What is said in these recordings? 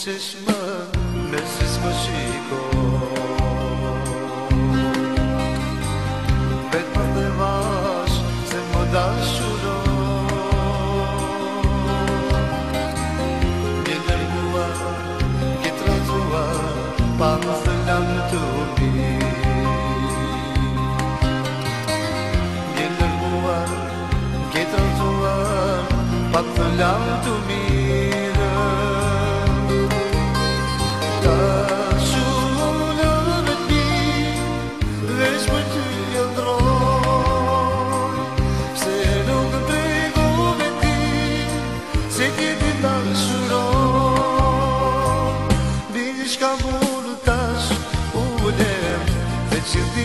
Në qeshme, në shisë për dhe vashë, se më dashuron Një nëjnua, një të rëzua, pa në të mi Një në zëllam të mi të shuro tash u dem Dhe që ti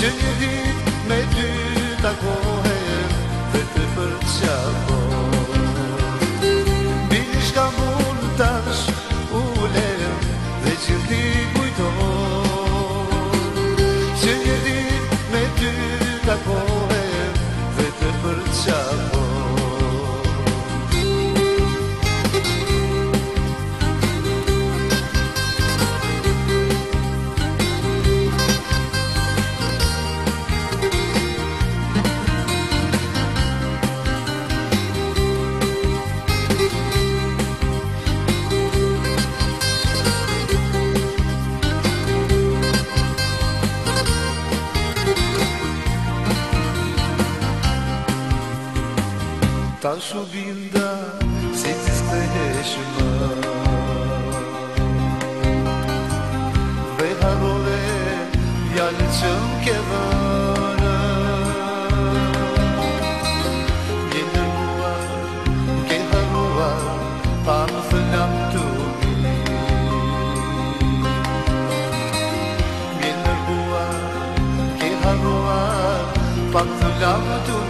Që një dit me ty të Dhe të për qako Dini tash u dem Dhe që Që një dit me ty të Dhe të Та шо бинда се ти стаеш ма Вехарове я личам кевара Генерува, генерува, пам филам туги Генерува, генерува, пам филам туги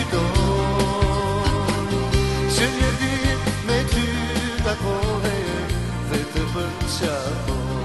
bercabur